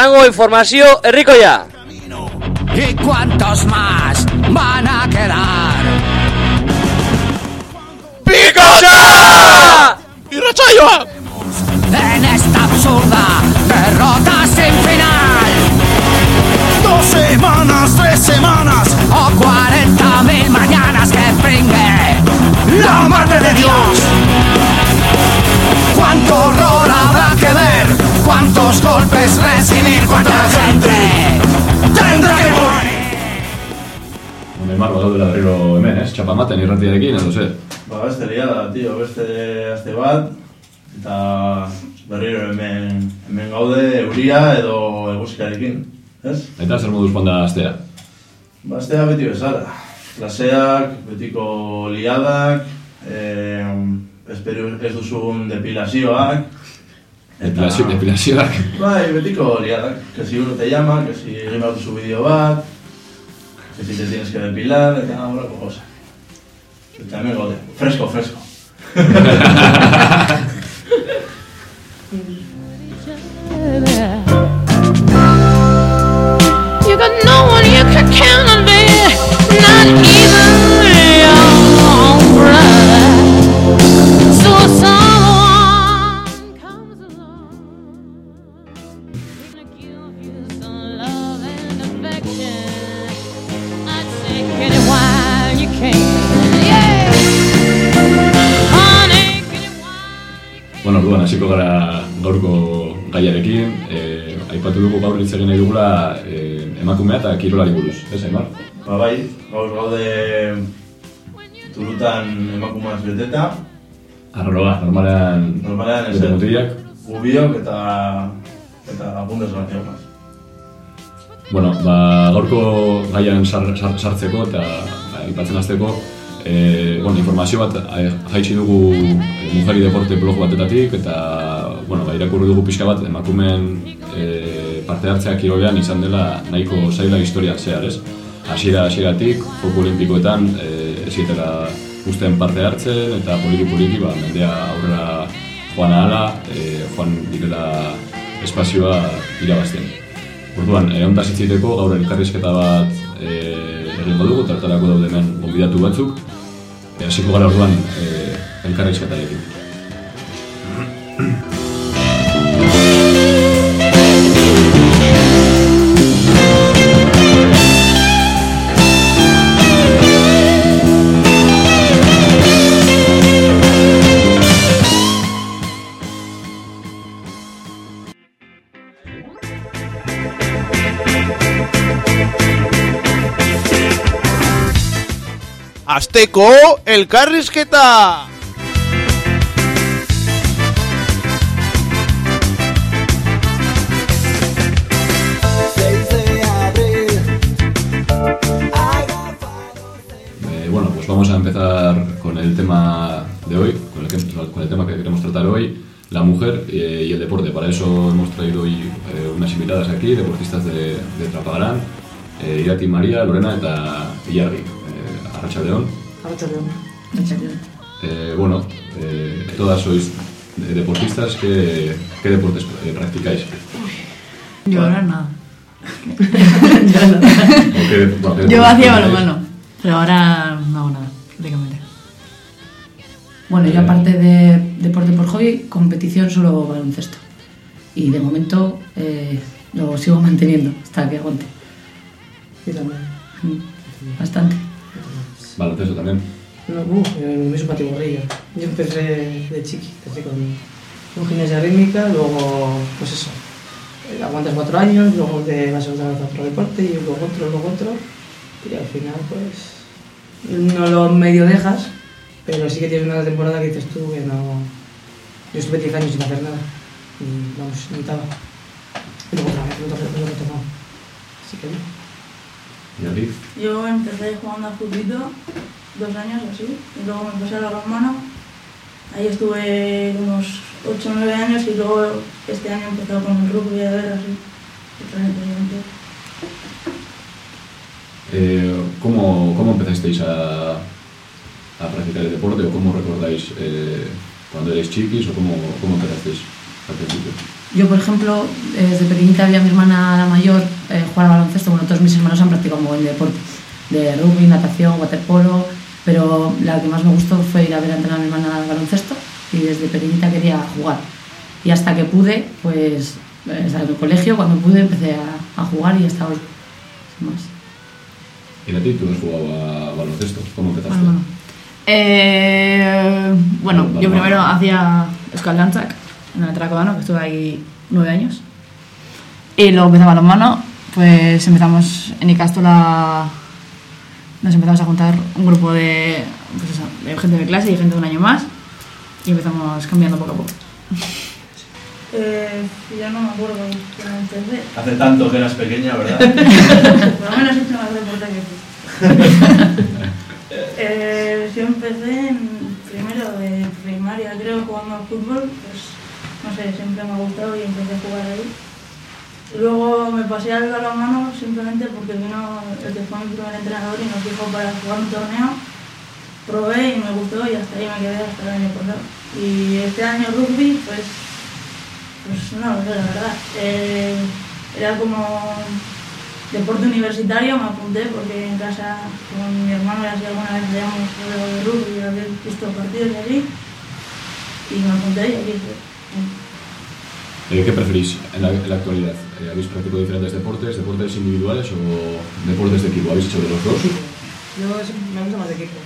Trapagarango informazio herrikoia. ¿Y cuántos más van a quedar? ¡Picosa! ¡Irratsaioa! En esta absurda derrota sin final. Dos semanas, tres semanas. O 40 mil mañanas que pringue la madre de Dios. ¿Cuánto ¿Cuántos golpes recibir? ¿Cuánta gente tendrá que morir? Hemen mar bagaudela berriro hemen, ez? Txapamaten irratiarekin, edo ze? Ba, beste liada, tio, beste aste bat, eta berriro hemen, hemen gaude euria edo eguzkiarekin, ez? Eta zer moduz panda astea? Ba, astea beti bezala. Klaseak, betiko liadak, eh, espero ez duzun depilazioak, Depilazio, depilazioak. Bai, betiko liadak, que si uno te llama, que si egin behar duzu bideo bat, que si te tienes que depilar, eta horreko cosa. Eta hemen gaude, fresco, fresco. kirolari buruz. Ez, Aimar? Ba bai, gaur gaude tulutan emakumaz beteta, Arroroa, normalean... normalean ez Bete mutilak. gubiok eta eta bundesgartiokaz. Bueno, ba, gaurko gaian sar, sar, sartzeko eta ba, aipatzen hasteko e, bueno, informazio bat eh, jaitsi dugu e, Mujari Deporte blog batetatik eta bueno, ba, irakurri dugu pixka bat emakumeen e, parte hartzea kirolean izan dela nahiko zaila historian zehar, ez? Hasiera hasieratik joko olimpikoetan e, ezietela usten parte hartzen eta poliki poliki ba, mendea aurrera joan ahala, e, joan direla espazioa irabazten. Orduan, e, ontaz hitzaiteko gaur elkarrizketa bat e, egingo dugu, tartarako daude hemen batzuk. E, hasiko gara orduan e, elkarrizketarekin. Azteko elkarrizketa! Eh, bueno, pues vamos a empezar con el tema de hoy, con el, tema que queremos tratar hoy, la mujer eh, y el deporte. Para eso hemos traído hoy eh, unas invitadas aquí, deportistas de, de Trapagarán, eh, Irati María, Lorena eta Ilargi, eh, Arratsaldeon. Eh, bueno, eh, todas sois eh, deportistas, ¿qué, qué deportes eh, practicáis? Yo ahora nada. ¿O qué- bueno, Yo hacía balonmano, pero ahora no hago nada, prácticamente. Bueno, yo aparte de deporte por hobby, competición solo baloncesto. Y de momento eh, lo sigo manteniendo hasta que aguante. Sí, también. Mm, Bastante. Baloncesto también. No, uh, me hizo patiburrillo. Yo empecé de chiqui, empecé con, con gimnasia rítmica, luego, pues eso, eh, aguantas cuatro años, luego te vas a otra vez otro deporte y luego otro, luego otro, y al final, pues, no lo medio dejas, pero sí que tienes una temporada que dices tú que no... Yo estuve 10 años sin hacer nada, y vamos, notaba. Y luego otra vez, lo he lo he retomado. Así que no. Yo empecé jugando a futbito dos años así, y luego me pasé a la mano. Ahí estuve unos 8 o 9 años y luego este año he empezado con el rugby a ver así. Eh, ¿cómo, ¿Cómo empezasteis a, a practicar el deporte o cómo recordáis eh, cuando erais chiquis o cómo, cómo empezasteis? Yo, por ejemplo, eh, desde pequeñita vi a mi hermana la mayor eh, jugar al baloncesto. Bueno, todos mis hermanos han practicado un buen deporte, de rugby, natación, waterpolo, pero la que más me gustó fue ir a ver a entrenar a mi hermana al baloncesto y desde pequeñita quería jugar. Y hasta que pude, pues, eh, hasta el colegio, cuando pude, empecé a, a jugar y hasta hoy. Sin más. ¿Y a ti tú has jugado a baloncesto? ¿Cómo empezaste? Bueno, bueno. Eh, bueno, yo primero hacía Euskal Dantzak en el Tracobano, que estuve ahí nueve años. Y luego empezaba los manos, pues empezamos en Icastola, nos empezamos a juntar un grupo de, pues eso, de gente de clase y gente de un año más. Y empezamos cambiando poco a poco. Eh, ya no me acuerdo. Hace tanto que eras pequeña, ¿verdad? Por lo menos he hecho más deporte que tú. eh, yo empecé en primero de primaria, creo, jugando al fútbol. Pues no sé, siempre me ha gustado y empecé a jugar ahí. Luego me pasé al balonmano simplemente porque vino el que fue mi primer entrenador y nos dijo para jugar un torneo. Probé y me gustó y hasta ahí me quedé hasta el año pasado. Y este año rugby, pues, pues no lo sé, la verdad. Eh, era como deporte universitario, me apunté porque en casa con mi hermano y así alguna vez veíamos de rugby y había visto partidos y así. Y me apunté y aquí estoy. Eh, ¿Qué preferís en la, en la actualidad? Eh, ¿Habéis practicado diferentes deportes? ¿Deportes individuales o deportes de equipo? ¿Habéis hecho de los dos? Yo siempre- me gusta más de equipo.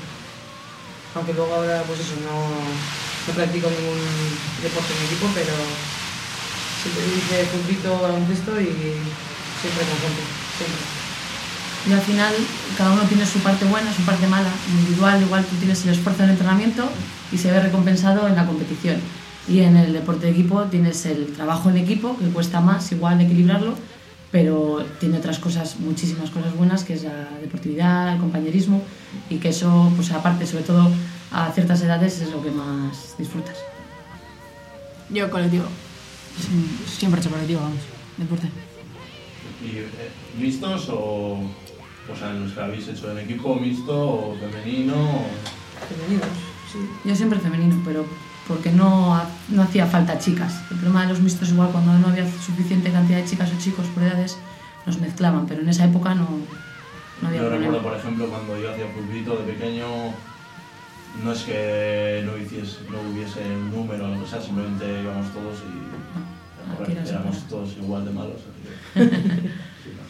Aunque luego ahora, pues eso, no, no practico ningún deporte en equipo, pero siempre hice fútbol, baloncesto y siempre con gente. Siempre. Y al final cada uno tiene su parte buena, su parte mala. Individual, igual tú tienes el esfuerzo en el entrenamiento y se ve recompensado en la competición. Y en el deporte de equipo tienes el trabajo en equipo, que cuesta más igual equilibrarlo, pero tiene otras cosas, muchísimas cosas buenas, que es la deportividad, el compañerismo, y que eso, pues aparte, sobre todo a ciertas edades, es lo que más disfrutas. Yo colectivo. Sí, Siempre he hecho colectivo, vamos, deporte. ¿Y eh, mixtos o, o sea, los que habéis hecho en equipo mixto o femenino? o- Femeninos, sí. Yo siempre femenino, pero porque no, no hacía falta chicas. El problema de los mixtos igual cuando no había suficiente cantidad de chicas o chicos por edades nos mezclaban, pero en esa época no, no había Yo problema. recuerdo, por ejemplo, cuando yo hacía pulpito de pequeño, no es que no, hiciese, no hubiese un número o lo que sea, simplemente íbamos todos y Ah, éramos todos igual de malos. así que- sí, no.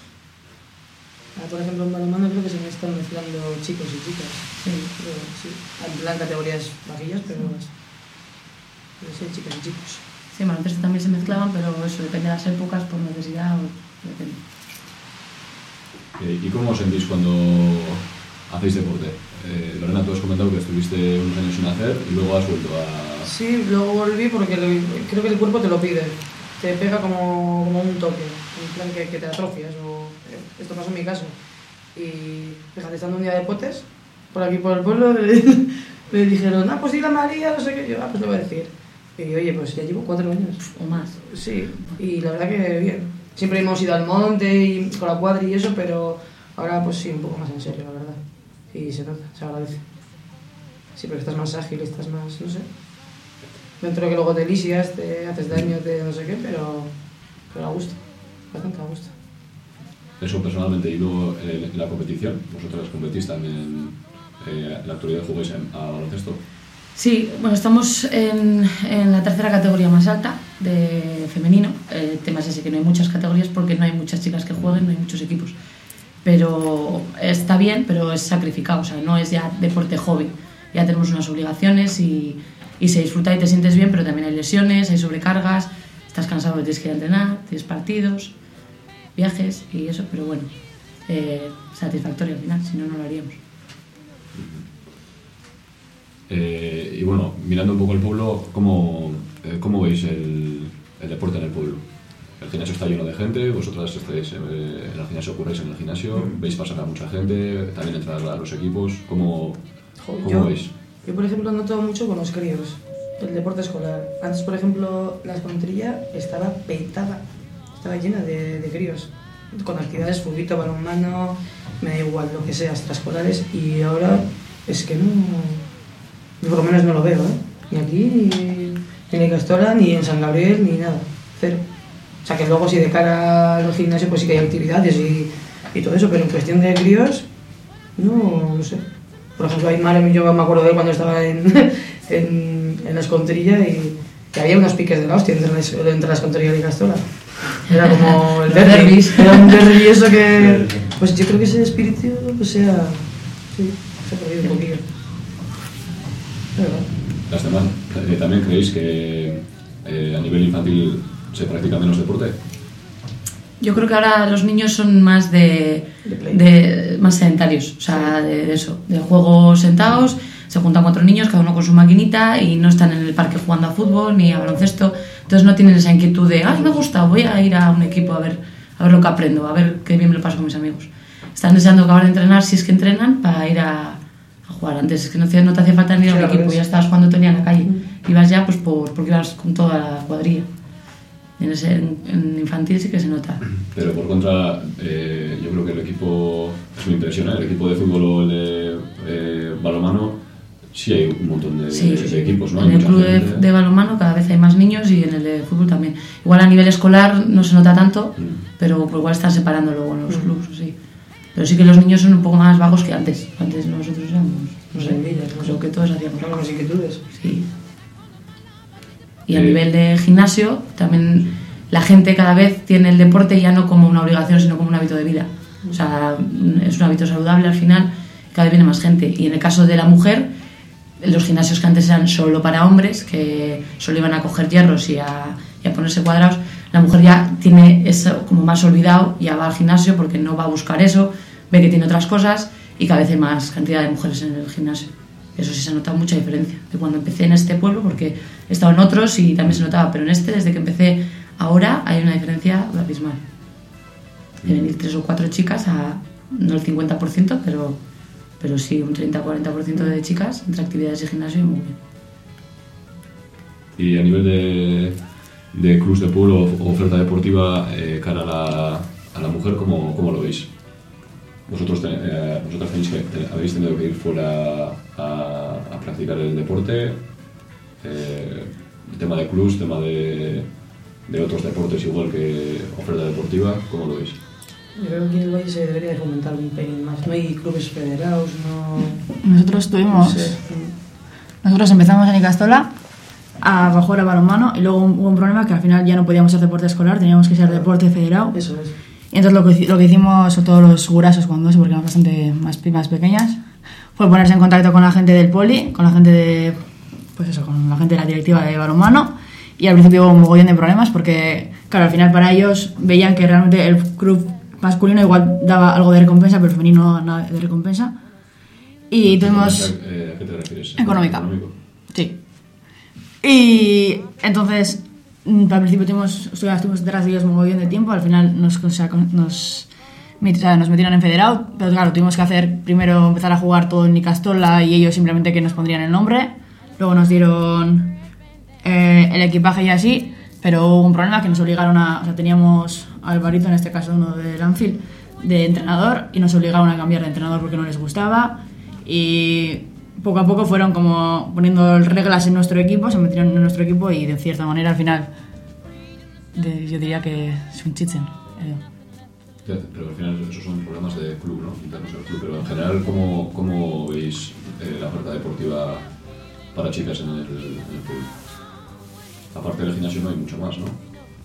Ahora, por ejemplo, en balonmano creo que se me están mezclando chicos y chicas. Sí. Creo, sí. En plan categorías bajillas, pero, sí, chicas y chicos. Sí, baloncesto también se mezclaban, pero eso depende de las épocas, por necesidad, o depende. Eh, ¿Y cómo os sentís cuando hacéis deporte? Eh, Lorena, tú has comentado que estuviste unos años sin hacer y luego has vuelto a... Sí, luego volví porque lo- creo que el cuerpo te lo pide. Te pega como, como un toque, en plan que, que te atrofias. O, eh, esto pasó en mi caso. Y fíjate, estando un día de potes, por aquí por el pueblo, le, le dijeron, ah, pues dile a María, no sé qué. Yo, ah, pues le voy a decir. Y oye, pues ya llevo cuatro años. O más. Sí, y la verdad que bien. Siempre hemos ido al monte y con la cuadra y eso, pero ahora pues sí, un poco más en serio, la verdad. Y se nota, se agradece. Sí, porque estás más ágil, estás más, no sé. Dentro de que luego te lisias, te haces daño, te no sé qué, pero, pero a gusto. Bastante a gusto. Eso personalmente y luego eh, la competición. Vosotras competís también, eh, en la actualidad jugáis en- a baloncesto. Sí, bueno, estamos en, en la tercera categoría más alta de femenino. El tema es ese, que no hay muchas categorías porque no hay muchas chicas que jueguen, no hay muchos equipos. Pero está bien, pero es sacrificado, o sea, no es ya deporte hobby. Ya tenemos unas obligaciones y, y se disfruta y te sientes bien, pero también hay lesiones, hay sobrecargas, estás cansado, tienes que ir a entrenar, tienes partidos, viajes y eso, pero bueno, eh, satisfactorio al final, si no, no lo haríamos. Eh, y bueno, mirando un poco el pueblo, ¿cómo, eh, cómo veis el, el deporte en el pueblo? El gimnasio está lleno de gente, vosotras estáis eh, en el gimnasio, ocurréis en el gimnasio, veis pasar a mucha gente, también entrar a los equipos, ¿cómo, cómo yo, veis? yo, por ejemplo, noto mucho con los críos, el deporte escolar. Antes, por ejemplo, la escontrilla estaba petada, estaba llena de, de críos, con actividades, fulbito, balonmano, me da igual, lo que sea, extraescolares, y ahora es que no, yo por lo menos no lo veo, ¿eh? Ni aquí, ni en Castola, ni en San Gabriel, ni nada. Cero. O sea que luego sí de cara al gimnasio pues sí que hay actividades y, y todo eso, pero en cuestión de críos, no, no sé. Por ejemplo, Aymar, yo me acuerdo de él cuando estaba en, en, en la escontrilla y, y había unos piques de la hostia entre, la- entre la escontrilla y Castola. Era como el derbis. era un derbi eso que... Pues yo creo que ese espíritu, pues sea... Sí, se ha perdido un poquillo. Las demás, eh, ¿también creéis que eh, a nivel infantil se practica menos deporte? Yo creo que ahora los niños son más de, De más sedentarios, o sea, de, de eso, de juegos sentados, se juntan cuatro niños, cada uno con su maquinita y no están en el parque jugando a fútbol ni a baloncesto, entonces no tienen esa inquietud de, ay, me gusta, voy a ir a un equipo a ver, a ver lo que aprendo, a ver qué bien me lo paso con mis amigos. Están deseando acabar de entrenar, si es que entrenan, para ir a, a jugar. Antes es que no, no te hacía falta ni ir a Sí, un al equipo, ya estabas jugando el día en la calle. Ibas ya pues por, porque ibas con toda la cuadrilla. En, ese, en, en infantil sí que se nota. Pero por contra, eh, yo creo que el equipo, es mi impresión, ¿eh? el equipo de fútbol o el de eh, balonmano, sí hay un montón de, Sí, de- equipos, ¿no? Hay En el mucha club de, de balonmano cada vez hay más niños y en el de fútbol también. Igual a nivel escolar no se nota tanto, Mm. pero igual están separando luego en los clubes, sí. Pero sí que los niños son un poco más vagos que antes. Antes nosotros éramos, no sé, ¿no? creo que todos hacíamos las inquietudes. Sí. Y a nivel de gimnasio, también la gente cada vez tiene el deporte ya no como una obligación, sino como un hábito de vida. O sea, es un hábito saludable al final, cada vez viene más gente. Y en el caso de la mujer, los gimnasios que antes eran solo para hombres, que solo iban a coger hierros y a, y a ponerse cuadrados, la mujer ya tiene eso como más olvidado, ya va al gimnasio porque no va a buscar eso, ve que tiene otras cosas y cada vez hay más cantidad de mujeres en el gimnasio. Eso sí se nota mucha diferencia de cuando empecé en este pueblo, porque he estado en otros y también se notaba, pero en este, desde que empecé ahora, hay una diferencia abismal. De venir tres o cuatro chicas a, no el 50%, pero, pero sí un 30-40% de chicas entre actividades y gimnasio y muy bien. Y a nivel de, de clubs de pueblo o oferta deportiva eh, cara a la, a la mujer, ¿cómo, cómo lo veis? Vosotros, te- eh, vosotras tenéis que, te- habéis tenido que ir fuera a, a practicar el deporte, eh, el tema de clubs, tema de, de otros deportes igual que oferta deportiva, ¿cómo lo veis? Yo creo que aquí en el Valle se debería de fomentar un pelín más. No hay clubes federados, no... Nosotros no tuvimos. sé. Nosotros empezamos en Icastola a jugar a balonmano y luego hubo un problema que al final ya no podíamos hacer deporte escolar, teníamos que ser deporte federado. Eso es. Y entonces lo que, lo que hicimos, sobre todo los gurasos cuando eso, porque eran bastante más, más pequeñas, fue ponerse en contacto con la gente del poli, con la gente de, pues eso, con la gente de la directiva de balonmano. Y al principio hubo un mogollón de problemas porque, claro, al final para ellos veían que realmente el club masculino igual daba algo de recompensa, pero el femenino nada de recompensa. Y tuvimos... Eh, ¿A qué te refieres? Económica. Económico. Sí. Y entonces, mm, al principio tuvimos, estuvimos, detrás de ellos mogollón de tiempo, al final nos, o sea, nos, o sea, nos metieron en federado, pero claro, tuvimos que hacer primero empezar a jugar todo en Nicastola y ellos simplemente que nos pondrían el nombre, luego nos dieron eh, el equipaje y así, pero hubo un problema que nos obligaron a, o sea, teníamos a Alvarito, en este caso uno del Anfield, de entrenador y nos obligaron a cambiar de entrenador porque no les gustaba. Y poco a poco fueron como poniendo reglas en nuestro equipo, se metieron en nuestro equipo y de cierta manera al final de- yo diría que es un chichen. eh. Ya, Pero al final esos son problemas de club, ¿no? Internos del club. Pero en general, ¿cómo, cómo veis eh, la oferta deportiva para chicas en el, en el pueblo? Aparte del gimnasio no hay mucho más, ¿no?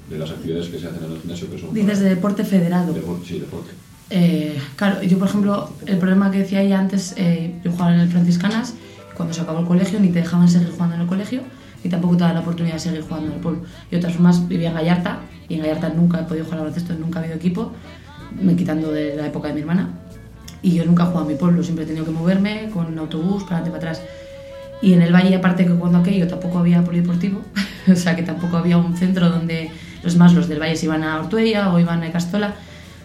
De las actividades que se hacen en el gimnasio que son... Dices de deporte federado. Deporte, sí, deporte. Eh, claro, yo por ejemplo, el problema que decía ella antes, eh, yo jugaba en el Franciscanas, cuando se acabó el colegio ni te dejaban seguir jugando en el colegio, ni tampoco te daban la oportunidad de seguir jugando en el pueblo. De otras formas vivía en Gallarta, y en Gallarta nunca he podido jugar al baloncesto, nunca ha habido equipo, me quitando de la época de mi hermana. Y yo nunca he jugado en mi pueblo, siempre he tenido que moverme con autobús, para adelante, para atrás. Y en el Valle, aparte que cuando aquello tampoco había polideportivo, o sea que tampoco había un centro donde los más los del Valle se iban a Ortuella o iban a Castola,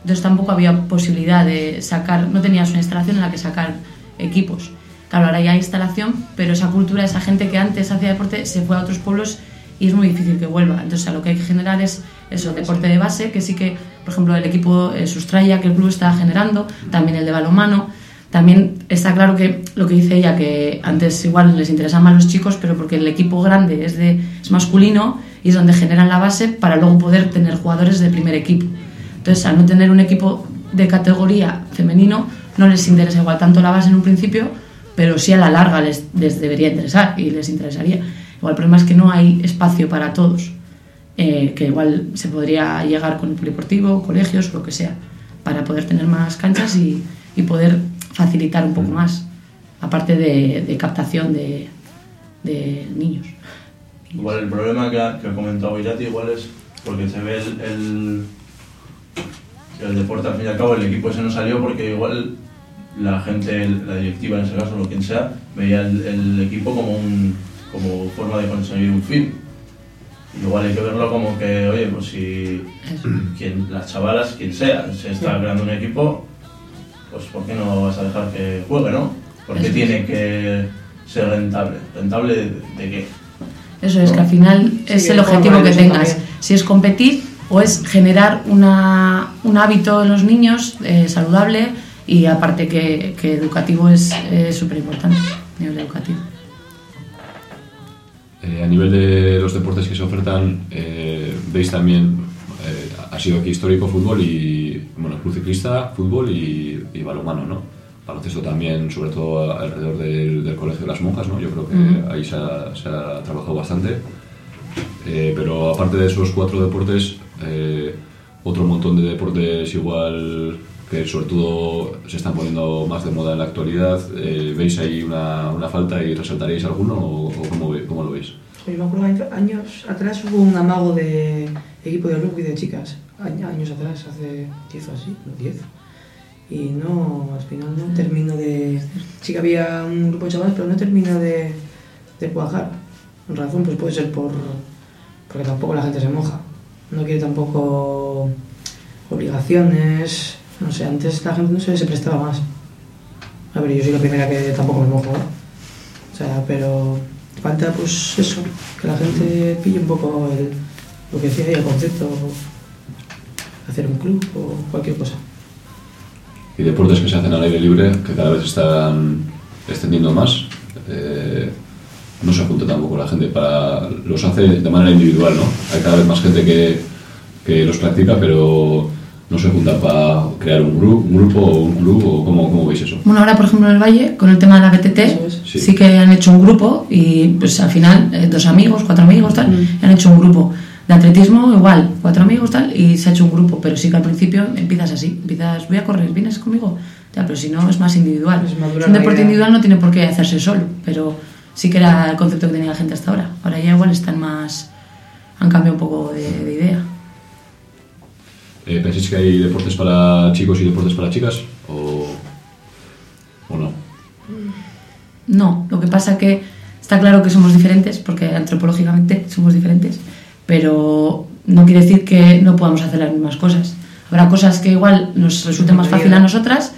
entonces tampoco había posibilidad de sacar, no tenías una instalación en la que sacar equipos. Claro, ahora ya hay instalación, pero esa cultura, esa gente que antes hacía deporte se fue a otros pueblos y es muy difícil que vuelva. Entonces, a lo que hay que generar es eso, deporte de base, que sí que, por ejemplo, el equipo eh, Sustraya, que el club está generando, también el de balonmano, También está claro que lo que dice ella, que antes igual les interesaban más los chicos, pero porque el equipo grande es, de, es masculino y es donde generan la base para luego poder tener jugadores de primer equipo. Entonces, al no tener un equipo de categoría femenino, no les interesa igual tanto la base en un principio, pero sí a la larga les, les debería interesar y les interesaría. Igual el problema es que no hay espacio para todos, eh, que igual se podría llegar con el polideportivo, colegios, lo que sea, para poder tener más canchas y, y poder facilitar un poco más, aparte de, de captación de, de niños. Igual el problema que ha, que ha comentado Irati igual es porque se ve el, el, el deporte, al fin y al cabo el equipo ese no salió porque igual la gente, la directiva en ese caso, o quien sea, veía el, el equipo como, un, como forma de conseguir un fin. Y igual hay que verlo como que, oye, pues si quien, las chavalas, quien sea, se está creando un equipo, pues ¿por qué no vas a dejar que juegue, no? Porque Eso tiene que ser rentable. ¿Rentable de, de qué? Eso es, que al final es Sí, el que objetivo que tengas. también. Si es competir o es generar una, un hábito en los niños eh, saludable y aparte que, que educativo es súper importante, a nivel educativo. Eh, a nivel de los deportes que se ofertan, eh, veis también, eh, ha sido aquí histórico fútbol y, bueno, club ciclista, fútbol y, y balonmano, ¿no? Baloncesto también, sobre todo alrededor del, del Colegio de las Monjas, ¿no? Yo creo que Ujú. ahí se ha, se ha trabajado bastante. Eh, pero aparte de esos cuatro deportes, eh, otro montón de deportes igual que sobre todo se están poniendo más de moda en la actualidad. Eh, ¿Veis ahí una, una falta y resaltaréis alguno o, cómo, cómo lo veis? Yo me acuerdo años atrás hubo un amago de equipo de rugby de chicas. Año- Años atrás, hace 10 o así, no 10. Y no, al final no termino de. Sí que había un grupo de chavales, pero no termino de, de cuajar. Razón, pues puede ser por. porque tampoco la gente se moja. No quiere tampoco obligaciones. No sé, antes la gente no se, se prestaba más. A ver, yo soy la primera que tampoco me mojo, ¿eh? O sea, pero falta pues eso, que la gente pille un poco el, lo que decía ahí, el concepto, hacer un club o cualquier cosa. Y deportes que se hacen al aire libre, que cada vez están extendiendo más. Eh, no se junta tampoco la gente para los hace de manera individual, ¿no? Hay cada vez más gente que, que los practica, pero no se junta para crear un, gru- un grupo o un club o cómo, cómo veis eso. Bueno, ahora por ejemplo en el Valle, con el tema de la BTT, Sí. sí. que han hecho un grupo y pues al final eh, dos amigos, cuatro amigos, tal, y han hecho un grupo. De atletismo igual, cuatro amigos, tal, y se ha hecho un grupo, pero sí que al principio empiezas así, empiezas, voy a correr, ¿vienes conmigo? Ya, pero si no es más individual. Es un deporte idea. individual no tiene por qué hacerse solo, pero sí que era el concepto que tenía la gente hasta ahora. Ahora ya igual están más, han cambiado un poco de, de idea. Eh, ¿Pensáis que hay deportes para chicos y deportes para chicas? ¿O, o no? No, lo que pasa que está claro que somos diferentes, porque antropológicamente somos diferentes, pero no quiere decir que no podamos hacer las mismas cosas. Habrá cosas que igual nos resulten más fácil a nosotras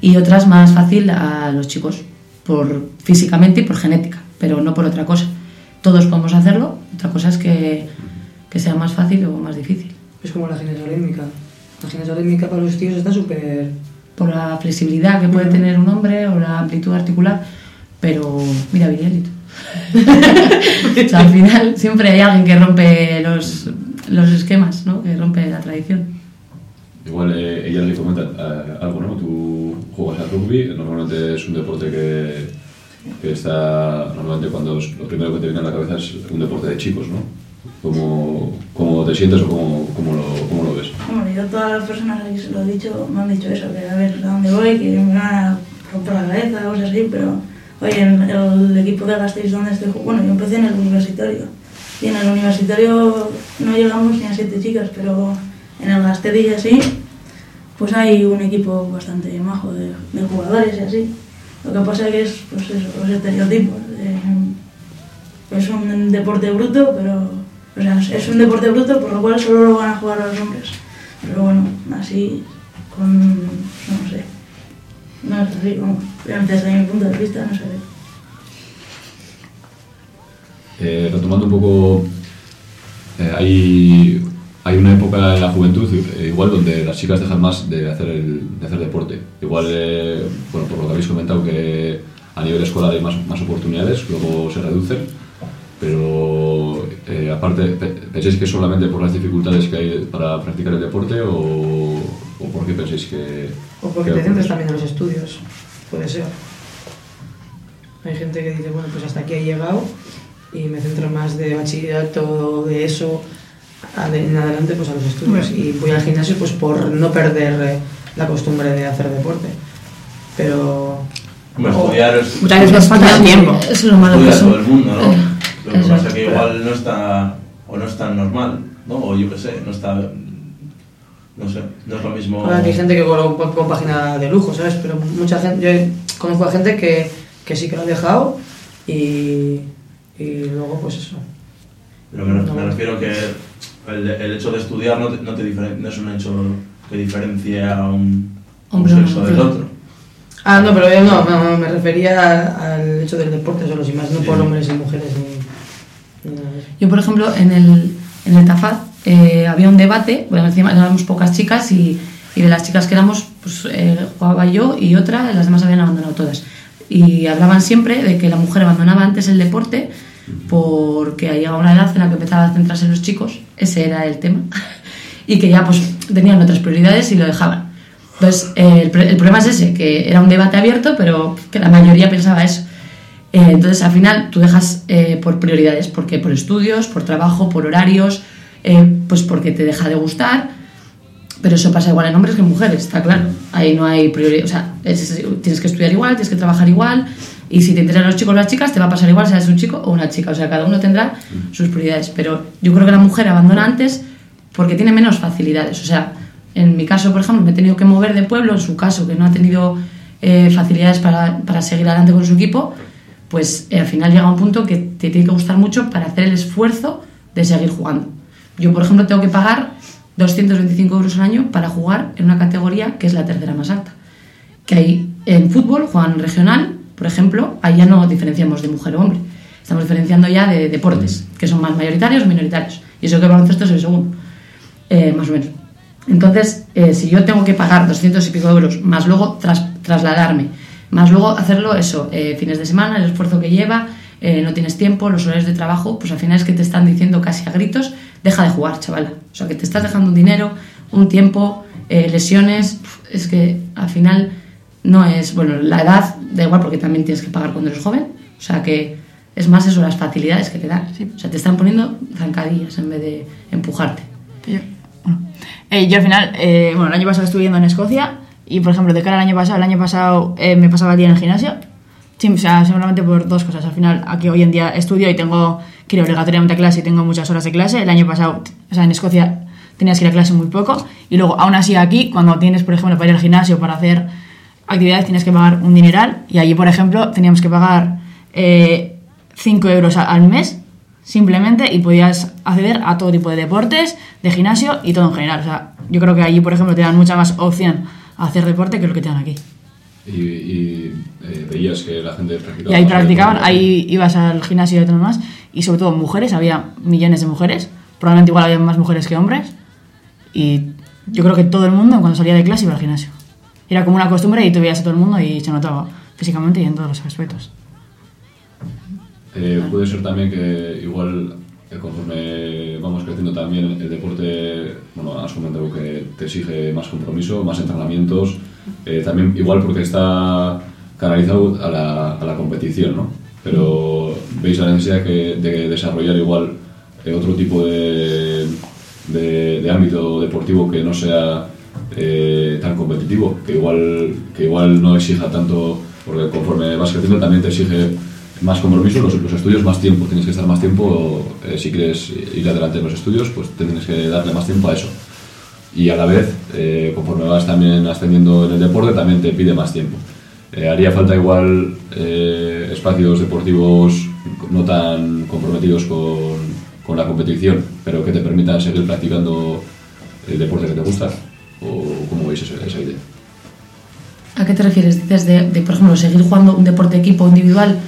y otras más fácil a los chicos, por físicamente y por genética, pero no por otra cosa. Todos podemos hacerlo, otra cosa es que, que sea más fácil o más difícil. Es como la gimnasia. La gimnasia para los tíos está súper... Por la flexibilidad que puede tener un hombre o la amplitud articular, pero mira, Virielito. o sea, al final siempre hay alguien que rompe los, los esquemas, ¿no? que rompe la tradición. Igual eh, ella le comenta eh, algo, ¿no? Tú juegas al rugby, normalmente es un deporte que, que está, normalmente cuando es- lo primero que te viene a la cabeza es un deporte de chicos, ¿no? ¿Cómo, cómo te sientes o cómo, cómo, lo, cómo lo ves? Hombre, yo todas las personas que lo he dicho me han dicho eso, que a ver a dónde voy, que me van a romper la cabeza, cosas así, pero oye, en el equipo de Gasteiz donde estoy, bueno, yo empecé en el universitario, y en el universitario no llegamos ni a siete chicas, pero en el Gasteiz y así, pues hay un equipo bastante majo de, jugadores y así. Lo que pasa que es, pues eso, los estereotipos. es un deporte bruto, pero o sea, es un deporte bruto por lo cual solo lo van a jugar los hombres. Pero bueno, así, con, no sé, no es así, vamos, obviamente desde mi punto de vista no sé. Eh, retomando un poco, eh, hay, hay una época en la juventud, eh, igual, donde las chicas dejan más de hacer, el, de hacer deporte. Igual, eh, bueno, por lo que habéis comentado, que a nivel escolar hay más, más oportunidades, luego se reducen, pero eh, aparte, pe- ¿pensáis que solamente por las dificultades que hay para practicar el deporte o, o por qué pensáis que... O porque que te centras también en los estudios, puede ser. Hay gente que dice, bueno, pues hasta aquí he llegado y me centro más de bachillerato, de eso, en adelante pues a los estudios. Y voy al gimnasio pues por no perder eh, la costumbre de hacer deporte. Pero... Hombre, estudiar es... Muchas veces nos falta tiempo. Es lo malo que son. todo el mundo, ¿no? Lo que pasa es que igual no está, o no es tan normal, ¿no? O yo qué sé, no está, no sé, no es lo mismo... Ahora hay gente que página de lujo, ¿sabes? Pero mucha gente, yo conozco a gente que, que sí que lo ha dejado y, y luego pues eso. Pero me, No. me refiero que el, el hecho de estudiar no, te- no, te diferen- no es un hecho que diferencie a un, a un Hombre, sexo no, del otro. Ah, no, pero yo no, no, no, me refería al hecho del deporte solo, sin más, no por Sí. hombres y mujeres ni, ni. Yo, por ejemplo, en el, en el TAFAD eh, había un debate, bueno, encima éramos pocas chicas y, y de las chicas que éramos, pues eh, jugaba yo y otra, las demás habían abandonado todas. Y hablaban siempre de que la mujer abandonaba antes el deporte porque llegaba una edad en la que empezaba a centrarse en los chicos, ese era el tema, y que ya pues tenían otras prioridades y lo dejaban. Entonces, eh, el problema es ese, que era un debate abierto, pero que la mayoría pensaba eso. Eh, entonces, al final, tú dejas eh, por prioridades, porque por estudios, por trabajo, por horarios, eh, pues porque te deja de gustar. Pero eso pasa igual en hombres que en mujeres, está claro. Ahí no hay prioridad. O sea, es- tienes que estudiar igual, tienes que trabajar igual. Y si te interesan los chicos o las chicas, te va a pasar igual, seas un chico o una chica. O sea, cada uno tendrá sus prioridades. Pero yo creo que la mujer abandona antes porque tiene menos facilidades. O sea, en mi caso, por ejemplo, me he tenido que mover de pueblo. En su caso, que no ha tenido eh, facilidades para, para seguir adelante con su equipo, pues eh, al final llega un punto que te tiene que gustar mucho para hacer el esfuerzo de seguir jugando. Yo, por ejemplo, tengo que pagar 225 euros al año para jugar en una categoría que es la tercera más alta. Que ahí en fútbol juegan regional, por ejemplo, ahí ya no diferenciamos de mujer o hombre. Estamos diferenciando ya de deportes, que son más mayoritarios o minoritarios. Y eso que el baloncesto es el segundo, eh, más o menos. Entonces, eh, si yo tengo que pagar 200 y pico euros, más luego tras- trasladarme, más luego hacerlo eso, eh, fines de semana, el esfuerzo que lleva, eh, no tienes tiempo, los horarios de trabajo, pues al final es que te están diciendo casi a gritos, deja de jugar, chavala. O sea, que te estás dejando un dinero, un tiempo, eh, lesiones, es que al final no es, bueno, la edad da igual porque también tienes que pagar cuando eres joven, o sea que es más eso, las facilidades que te dan. O sea, te están poniendo zancadillas en vez de empujarte. Yo, bueno. Eh, yo al final, eh, bueno, el año pasado estuve viviendo en Escocia y, por ejemplo, de cara al año pasado, el año pasado eh, me pasaba el día en el gimnasio. Sí, o sea, seguramente por dos cosas. Al final, aquí hoy en día estudio y tengo que ir obligatoriamente a clase y tengo muchas horas de clase. El año pasado, o sea, en Escocia tenías que ir a clase muy poco. Y luego, aún así, aquí, cuando tienes, por ejemplo, para ir al gimnasio, para hacer actividades, tienes que pagar un dineral. Y allí, por ejemplo, teníamos que pagar 5 euros a- al mes simplemente y podías acceder a todo tipo de deportes, de gimnasio y todo en general. O sea, yo creo que allí, por ejemplo, te dan mucha más opción a hacer deporte que lo que te dan aquí. Y, y, eh, veías que la gente practicaba. Y ahí más practicaban, ahí ibas al gimnasio y todo lo demás, y sobre todo mujeres, había millones de mujeres, probablemente igual había más mujeres que hombres, y yo creo que todo el mundo cuando salía de clase iba al gimnasio. Era como una costumbre y tú veías a todo el mundo y se notaba físicamente y en todos los aspectos. Eh, puede ser también que igual eh, conforme vamos creciendo también el deporte, bueno, has comentado que te exige más compromiso, más entrenamientos, eh, también igual porque está canalizado a la, a la competición, ¿no? Pero veis la necesidad que- de desarrollar igual eh, otro tipo de, de, ámbito deportivo que no sea eh, tan competitivo, que igual, que igual no exija tanto, porque conforme vas creciendo también te exige más compromiso, los, los estudios más tiempo, tienes que estar más tiempo, si quieres ir adelante en los estudios, pues tienes que darle más tiempo a eso. Y a la vez, eh, conforme vas también ascendiendo en el deporte, también te pide más tiempo. Eh, haría falta igual eh, espacios deportivos no tan comprometidos con, con la competición, pero que te permitan seguir practicando el deporte que te gusta. ¿O cómo veis esa, esa idea? ¿A qué te refieres? Dices de, de, por ejemplo, seguir jugando un deporte equipo individual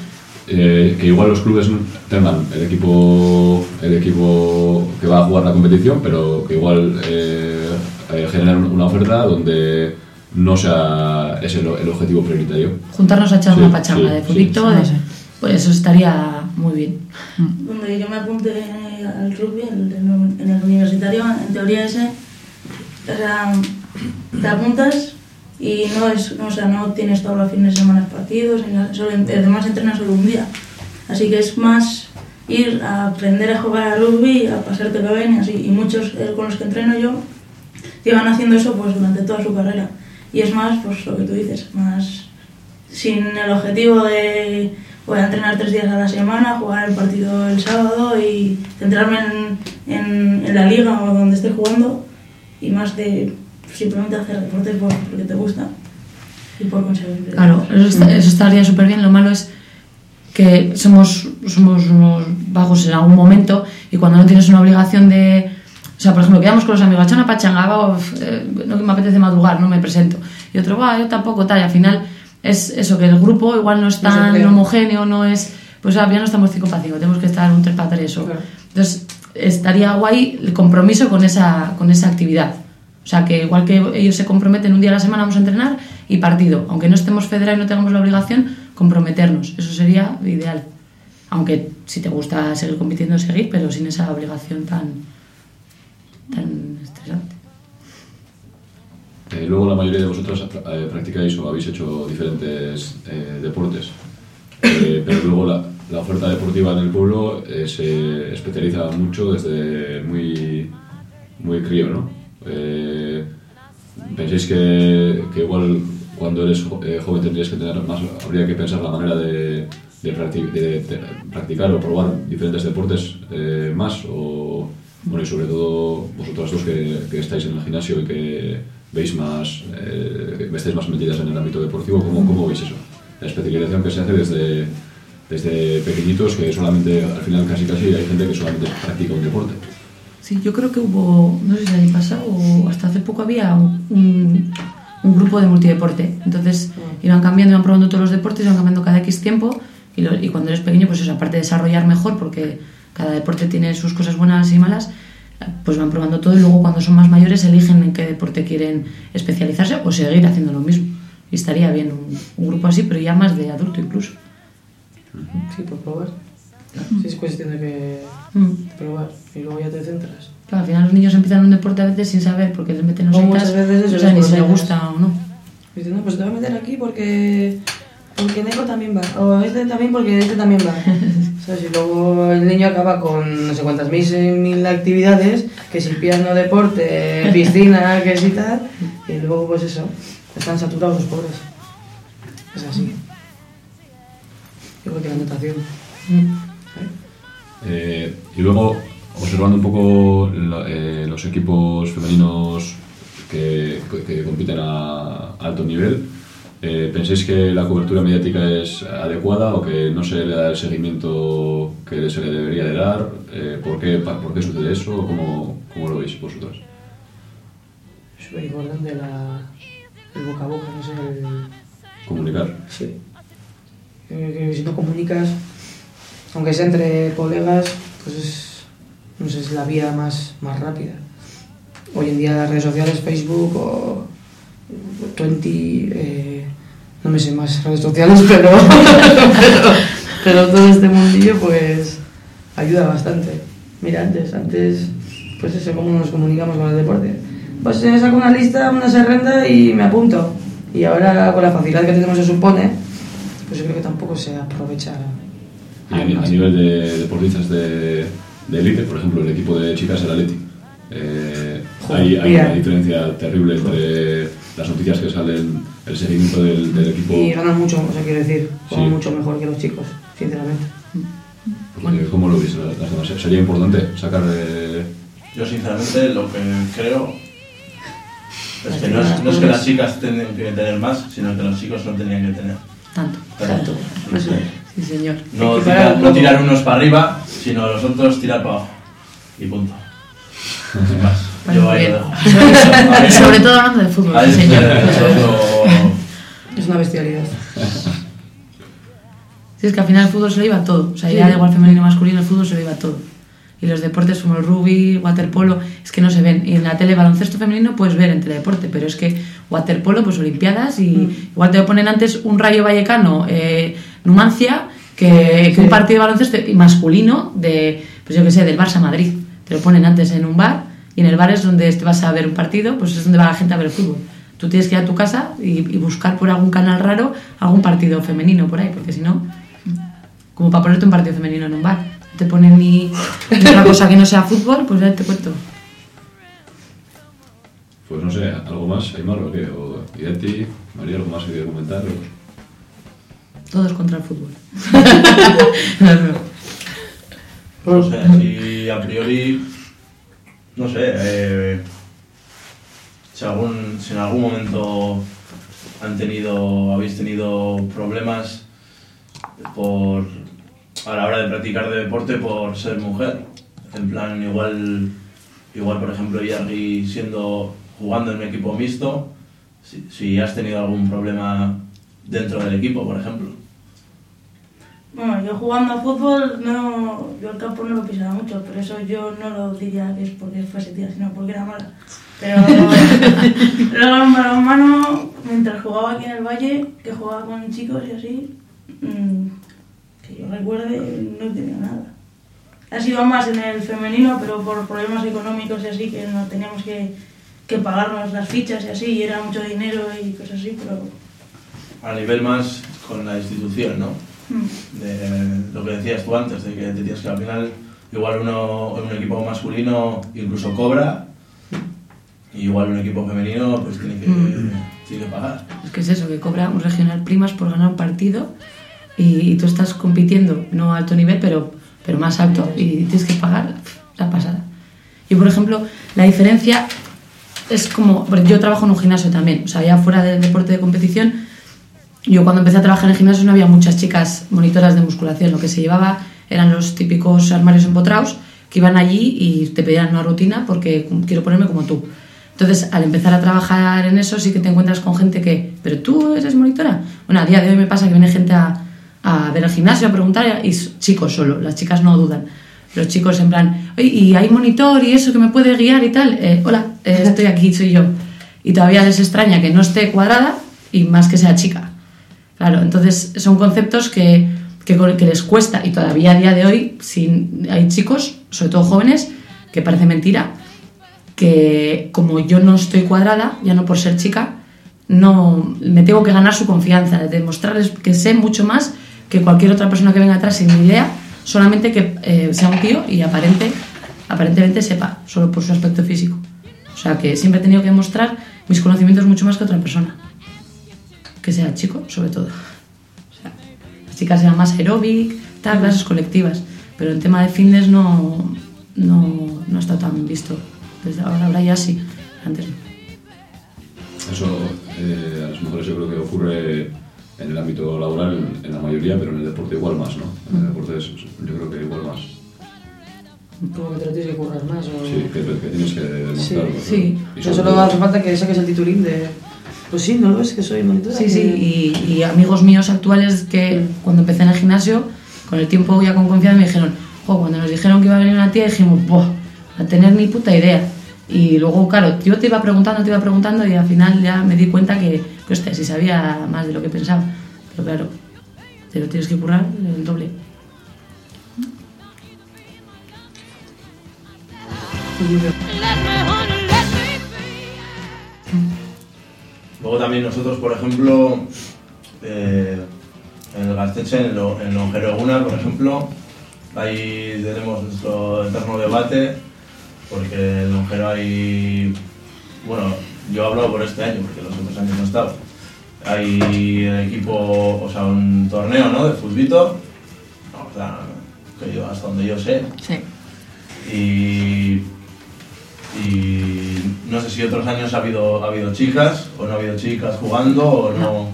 eh, que igual los clubes tengan el equipo, el equipo que va a jugar la competición, pero que igual eh, eh, generan una oferta donde no sea ese el, el objetivo prioritario. Juntarnos a echar Sí, una pachanga sí, de sí. fulito, Sí, sé. pues eso estaría muy bien. Donde yo me apunte al rugby, en el universitario, en teoría ese, o sea, te apuntas y no es, o sea, no tienes todos los fines de semana partidos, además entrenas solo un día. Así que es más ir a aprender a jugar al rugby, a pasártelo bien así. Y muchos eh, con los que entreno yo llevan haciendo eso pues durante toda su carrera. Y es más, pues lo que tú dices, más sin el objetivo de voy a entrenar tres días a la semana, jugar el partido el sábado y centrarme en, en, en la liga o donde esté jugando y más de simplemente hacer deporte por, porque te gusta y por conseguir. Claro, eso, está- eso estaría súper bien. Lo malo es que somos, somos unos vagos en algún momento y cuando no tienes una obligación de... O sea, por ejemplo, quedamos con los amigos, echa una pachanga, va, uf, eh, no me apetece madrugar, no me presento. Y otro, va, yo tampoco, tal. Y al final es eso, que el grupo igual no es No tan crea. homogéneo, no es... Pues ah, ya no estamos 5 para 5, tenemos que estar un 3 para 3 o... Claro. Entonces, estaría guay el compromiso con esa, con esa actividad. O sea, que igual que ellos se comprometen un día a la semana vamos a entrenar y partido. Aunque no estemos federados y no tengamos la obligación, comprometernos. Eso sería ideal. Aunque si te gusta seguir compitiendo, seguir, pero sin esa obligación tan, tan estresante. Eh, luego la mayoría de vosotros eh, practicáis o habéis hecho diferentes eh, deportes, Eh, pero luego la, la oferta deportiva en el pueblo se especializa mucho desde muy, muy crío, ¿no? Eh, ¿Pensáis que, que igual cuando eres eh, joven tendrías que tener más, habría que pensar la manera de, de, practi- de- de practicar o probar diferentes deportes eh, más? O, bueno, y sobre todo vosotras dos que, estáis en el gimnasio y que veis más, eh, estáis más metidas en el ámbito deportivo, ¿cómo, cómo veis eso? La especialización que se hace desde, desde pequeñitos, que solamente, al final casi casi hay gente que solamente practica un deporte. Sí, yo creo que hubo, no sé si el año pasado o hasta hace poco había un, un grupo de multideporte. Entonces iban cambiando, iban probando todos los deportes, iban cambiando cada X tiempo y, lo- y cuando eres pequeño, pues eso, aparte de desarrollar mejor, porque cada deporte tiene sus cosas buenas y malas, pues van probando todo y luego cuando son más mayores eligen en qué deporte quieren especializarse o seguir haciendo lo mismo. Y estaría bien un, un grupo así, pero ya más de adulto incluso. Sí, por probar. Sí, es cuestión de que Mm. probar y luego ya te centras. Claro, al final los niños empiezan un deporte a veces sin saber porque les meten O muchas veces no saben ni si les gusta o no. Y dices, no, pues te voy a meter aquí porque, porque Neko también va. O este también porque este también va. ¿Sabes? Y luego el niño acaba con no sé cuántas mil, mil actividades, que si piano, deporte, piscina, que si tal. Y luego pues eso, están saturados los pobres. Es así. Igual que la natación. ¿sabes? Eh, y luego, observando un poco la- eh, los equipos femeninos que, que compiten a alto nivel, eh, ¿pensáis que la cobertura mediática es adecuada o que no se le da el seguimiento que se le debería de dar? Eh, ¿por, qué, pa- ¿Por qué sucede eso? o ¿Cómo, cómo lo veis vosotros? Es súper importante la, el boca a boca, no sé, el, Comunicar. Sí. Eh, que si no comunicas, aunque sea entre colegas, pues es, no sé, la vía más, más rápida. Hoy en día las redes sociales, Facebook o 20, eh, no me sé más redes sociales, pero, pero, pero todo este mundillo pues ayuda bastante. Mira, antes, antes, pues eso, cómo nos comunicamos con el deporte. Pues se saco una lista, una serrenda y me apunto. Y ahora con la facilidad que tenemos se supone, pues yo creo que tampoco se aprovecha. Y a, ni- a nivel de deportistas de, de élite, por ejemplo, el equipo de chicas del Atleti, eh, hay, una diferencia terrible entre las noticias que salen, el seguimiento del, del equipo. Y ganan mucho, o sea, quiero decir, juegan Sí. mucho mejor que los chicos, sinceramente. Porque, ¿Cómo lo veis? demás? Sería importante sacar. eh, Yo sinceramente lo que creo es que no es, no es que las chicas tengan que tener más, sino que los chicos no tenían que tener. Tanto. Tanto. Sí, señor. No, tirar, no tirar unos para arriba, sino los otros tirar para abajo. Y punto. Sin más. Yo ahí lo dejo. Sobre, todo hablando de fútbol, ahí sí, es señor. Es una bestialidad. Sí, es que al final el fútbol se lo iba todo. O sea, ya da igual femenino o masculino, el fútbol se lo iba todo. Y los deportes como el rugby, waterpolo, es que no se ven. Y en la tele baloncesto femenino puedes ver en teledeporte, pero es que waterpolo, pues olimpiadas, y igual te ponen antes un Rayo Vallecano, eh, Numancia, que, que un partido de baloncesto masculino de, pues yo qué sé, del Barça Madrid. Te lo ponen antes en un bar, y en el bar es donde te vas a ver un partido, pues es donde va la gente a ver el fútbol. Tú tienes que ir a tu casa y, y buscar por algún canal raro algún partido femenino por ahí, porque si no, como para ponerte un partido femenino en un bar. Te ponen ni, ni otra cosa que no sea fútbol, pues ya te cuento. Pues no sé, ¿algo más, Aymar, o qué? O Irati, María, ¿algo más que quieras comentar? O- Todos contra el fútbol. No sé, si a priori, no sé, eh, si, algún, si en algún momento han tenido, habéis tenido problemas por, a la hora de practicar de deporte por ser mujer. En plan, igual, igual por ejemplo, Yargi siendo, jugando en un equipo mixto, si, si has tenido algún problema dentro del equipo, por ejemplo. Bueno, yo jugando a fútbol, no, yo el campo no lo pisaba mucho, pero eso yo no lo diría que es porque fuese tía, sino porque era mala. Pero luego en balonmano, mientras jugaba aquí en el Valle, que jugaba con chicos y así, mm, que yo recuerde, no tenido nada. Ha sido más en el femenino, pero por problemas económicos y así, que no teníamos que, que pagarnos las fichas y así, y era mucho dinero y cosas así, pero... A nivel más con la institución, ¿no? mm. de lo que decías tú antes, de que te tienes que al final, igual uno en un equipo masculino incluso cobra, y igual un equipo femenino pues tiene que, Mm. tiene que pagar. Es que es eso, que cobra un regional primas por ganar un partido y, y tú estás compitiendo, no a alto nivel, pero, pero más alto y tienes que pagar la pasada. Yo, por ejemplo, la diferencia es como, yo trabajo en un gimnasio también, o sea, ya fuera del deporte de competición, yo cuando empecé a trabajar en el gimnasio no había muchas chicas monitoras de musculación, lo que se llevaba eran los típicos armarios empotrados que iban allí y te pedían una rutina porque quiero ponerme como tú. Entonces, al empezar a trabajar en eso, sí que te encuentras con gente que, pero tú eres monitora. Bueno, a día de hoy me pasa que viene gente a, a ver el gimnasio, a preguntar, y chicos solo, las chicas no dudan. Los chicos en plan, ¿y hay monitor y eso que me puede guiar y tal? Eh, hola, eh, estoy aquí, soy yo. Y todavía les extraña que no esté cuadrada y más que sea chica. Claro, entonces son conceptos que, que, que les cuesta y todavía a día de hoy sin, hay chicos, sobre todo jóvenes, que parece mentira, que como yo no estoy cuadrada, ya no por ser chica, no me tengo que ganar su confianza, demostrarles que sé mucho más que cualquier otra persona que venga atrás sin ni idea, solamente que eh, sea un tío y aparente, aparentemente sepa, solo por su aspecto físico. O sea que siempre he tenido que demostrar mis conocimientos mucho más que otra persona. Que sea chico, sobre todo. O sea, las chicas eran más aeróbic, tal, clases colectivas. Pero en tema de fitness no, no, no está tan visto. Desde ahora, ahora ya sí, antes no. Eso eh, a las mujeres yo creo que ocurre en el ámbito laboral en, en la mayoría, pero en el deporte igual más, ¿no? En el deporte es- yo creo que igual más. Como que te lo tienes que currar más. O... Sí, que, que tienes que Sí, demostrarlo. ¿no? sí. Y sea, solo todo- hace falta que saques el titulín de. Pues sí, ¿no lo ves? Que soy monitora. Sí, sí, y, y amigos míos actuales que cuando empecé en el gimnasio, con el tiempo ya con confianza me dijeron, jo, cuando nos dijeron que iba a venir una tía, dijimos, ¡buah! A tener ni puta idea. Y luego, claro, yo te iba preguntando, te iba preguntando y al final ya me di cuenta que, que hostia, sí sabía más de lo que pensaba. Pero claro, te lo tienes que currar el doble. Luego también nosotros, por ejemplo, eh, en el Gasteche, en, lo, en Longero Eguna, por ejemplo, ahí tenemos nuestro eterno debate, porque en Longero hay, bueno, yo he hablado por este año, porque los otros años no he estado. Hay equipo, o sea, un torneo, ¿no? De futbito, o sea, que yo, hasta donde yo sé, Sí. y, y no sé si otros años ha habido, ha habido chicas o no ha habido chicas jugando o no.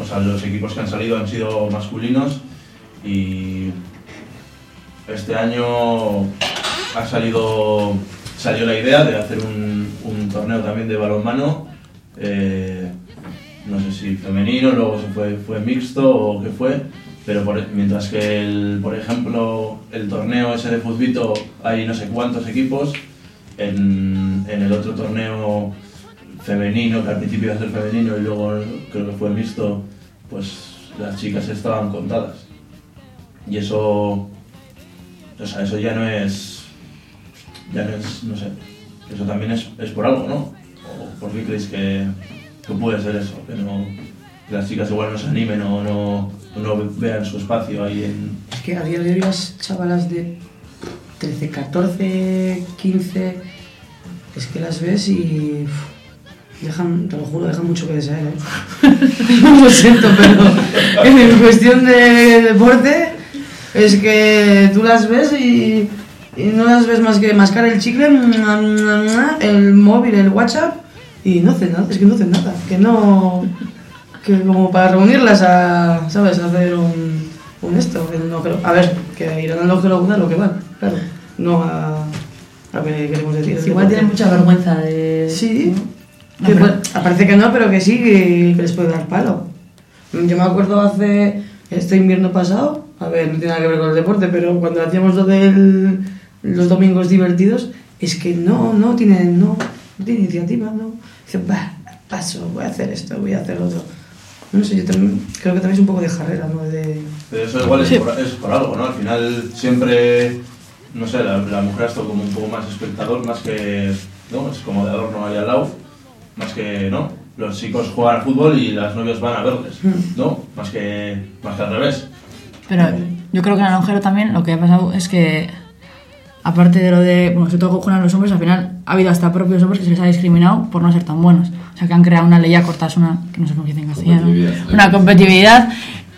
O sea, los equipos que han salido han sido masculinos y este año ha salido salió la idea de hacer un, un torneo también de balonmano. eh, no sé si femenino, luego se fue, fue mixto o qué fue. Pero por- mientras que, el, por ejemplo, el torneo ese de futbito hay no sé cuántos equipos, en, el otro torneo femenino, que al principio iba a ser femenino y luego creo que fue mixto, pues las chicas estaban contadas. Y eso, o sea, eso ya no es, ya no es, no sé, eso también es, es por algo, ¿no? ¿O por qué creéis que, puede ser eso? Que, no, las chicas igual no se animen o no, no vean su espacio ahí en... Es que a día de hoy las chavalas de 13, 14, 15, es que las ves y dejan, te lo juro, dejan mucho que desear. ¿eh? lo siento, pero en cuestión de deporte es que tú las ves y, y no las ves más que mascar el chicle, el móvil, el WhatsApp y no hacen nada, es que no hacen nada, que no... que como para reunirlas a, ¿sabes? Hacer un, un esto, el no creo- a ver, que irán a lo que lo lo que van, claro, no a lo que queremos decir. el Igual tienen mucha vergüenza de... Sí, No, que parece que no, pero que sí, que, que les puede dar palo. Yo me acuerdo hace este invierno pasado, a ver, no tiene nada que ver con el deporte, pero cuando hacíamos lo de los domingos divertidos, es que no, no tienen, no, no tienen iniciativa, no. Dicen, va, paso, voy a hacer esto, voy a hacer lo otro. No sé, yo también, creo que también es un poco de jarrera, ¿no? De... Pero eso igual es, Sí. por, es por algo, ¿no? Al final siempre, no sé, la, la mujer ha estado como un poco más espectador, más que, ¿no? Es como de adorno ahí al lado, más que, ¿no? Los chicos juegan al fútbol y las novias van a verles, ¿no? Más que, más que al revés. Pero yo creo que en el agujero también lo que ha pasado es que, aparte de lo de, bueno, sobre todo con los hombres, al final ha habido hasta propios hombres que se les ha discriminado por no ser tan buenos. O sea, que han creado una ley a cortas, una, que no sé cómo dice en castellano, Competitividad. una competitividad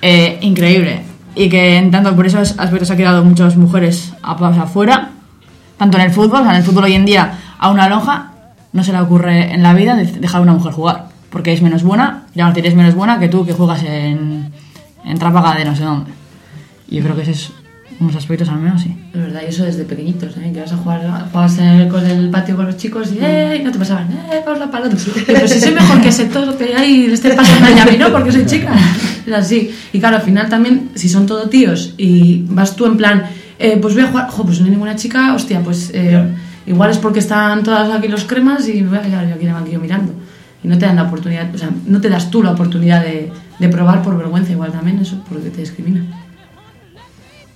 eh, increíble. Y que en tanto por esos aspectos ha quedado muchas mujeres a- afuera, tanto en el fútbol, o sea, en el fútbol hoy en día a una lonja no se le ocurre en la vida de- dejar a una mujer jugar, porque es menos buena, ya no es menos buena que tú que juegas en, en Trápaga de no sé dónde. Y yo creo que ese es unos aspectos al menos, sí. Es verdad, y eso desde pequeñitos, ¿eh? Que vas a jugar, jugabas en el, con el patio con los chicos y ¡eh! y no te pasaban, ¡eh! Vamos la palota. Pero si soy mejor que ese todo que hay, le esté pasando a mí, ¿no? Porque soy chica. Es así. Y claro, al final también, si son todo tíos y vas tú en plan, eh, pues voy a jugar, jo, pues no hay ninguna chica, hostia, pues eh, igual es porque están todas aquí los cremas y voy a quedar yo aquí en el banquillo mirando. Y no te dan la oportunidad, o sea, no te das tú la oportunidad de, de probar por vergüenza, igual también eso, porque te discriminan.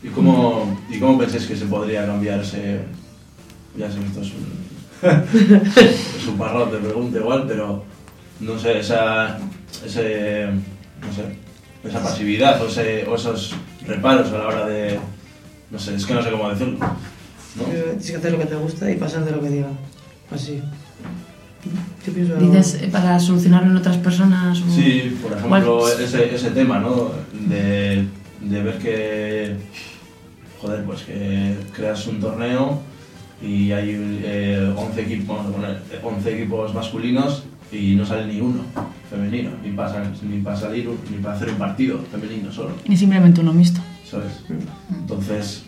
¿Y cómo, ¿Y cómo pensáis que se podría cambiar ese... Ya sé que esto es un, es un parrón de pregunta igual, pero no sé, esa, ese, no sé, esa pasividad o, ese- o esos reparos a la hora de... No sé, es que no sé cómo decirlo. ¿no? Tienes que hacer lo que te gusta y pasar de lo que digan. Así. Yo pienso... Dices, eh, para solucionarlo en otras personas. o- Sí, por ejemplo, ese, ese tema, ¿no? De, de ver que, joder, pues que creas un torneo y hay eh, 11, equipos, bueno, 11 equipos masculinos y no sale ni uno femenino, ni para, ni para salir, ni para hacer un partido femenino solo, Ni simplemente uno mixto. ¿sabes? Entonces,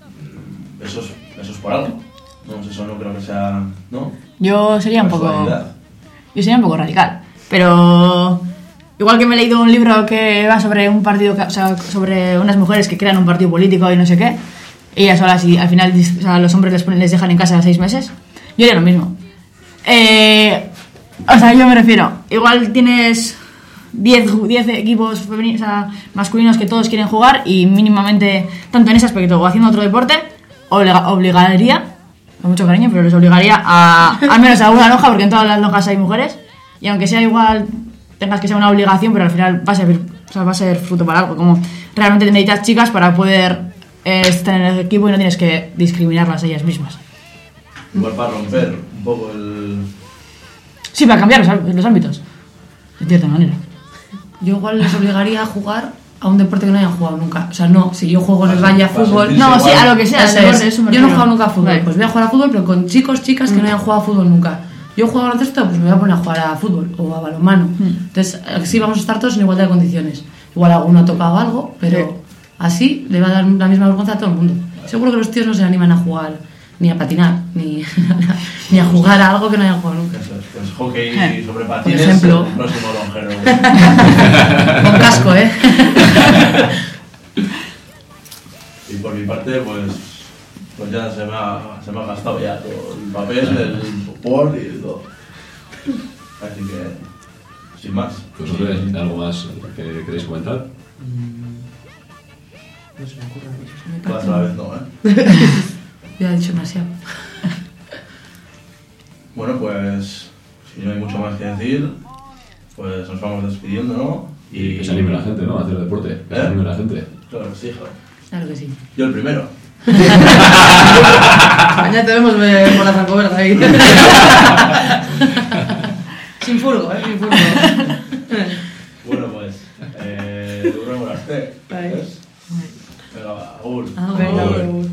mm, eso es, eso es por algo. No, eso no creo que sea, ¿no? Yo sería un poco. Yo sería un poco radical. Pero. Igual que me he leído un libro que va sobre un partido, o sea, sobre unas mujeres que crean un partido político y no sé qué, ellas solas y al final o sea, los hombres les, ponen- les dejan en casa seis meses, yo haría lo mismo. Eh, o sea, yo me refiero, igual tienes 10, ju- 10 equipos o sea, masculinos que todos quieren jugar y mínimamente, tanto en ese aspecto o haciendo otro deporte, obliga- obligaría, con mucho cariño, pero les obligaría a al menos a una lonja, porque en todas las lonjas hay mujeres, y aunque sea igual, tengas que ser una obligación, pero al final va a ser, o sea, va a ser fruto para algo, como realmente necesitas chicas para poder eh, estar en el equipo y no tienes que discriminarlas a ellas mismas. Igual para romper un poco el... Sí, para cambiar los, los ámbitos, de cierta manera. Yo igual les obligaría a jugar a un deporte que no hayan jugado nunca. O sea, no, si yo juego en el fútbol. No, sí, a lo que sea, es. deporte, eso me yo no he jugado nunca a fútbol. Vale. Pues voy a jugar a fútbol, pero con chicos, chicas que no hayan jugado a fútbol nunca. Yo juego a baloncesto, pues me voy a poner a jugar a fútbol o a balonmano. Entonces, así vamos a estar todos en igualdad de condiciones. Igual alguno ha tocado algo, pero así le va a dar la misma vergüenza a todo el mundo. Seguro que los tíos no se animan a jugar ni a patinar, ni, ni a jugar a algo que no hayan jugado nunca. Eso es, pues hockey Eh, sobre patines, ejemplo. el próximo lonjero. Con casco, ¿eh? por mi parte, pues, pues ya se me, ha, se me ha gastado ya todo el papel, el todo. Así que, sin más. ¿Vosotros algo más que queréis comentar? No se me ocurre mucho. Parece- la vez no, ¿eh? Ya he dicho demasiado. Bueno, pues, si no hay mucho más que decir, pues nos vamos despidiendo, ¿no? Y que se anime la gente, ¿no? A hacer deporte. Que se ¿Eh? anime la gente. Claro, sí, joder. Claro que sí. Yo el primero. Mañana te vemos eh, por la zancobera ahí. Sin furgo, ¿eh? Sin furgo. bueno, pues. Eh, Duró Venga, agur. Agur. agur.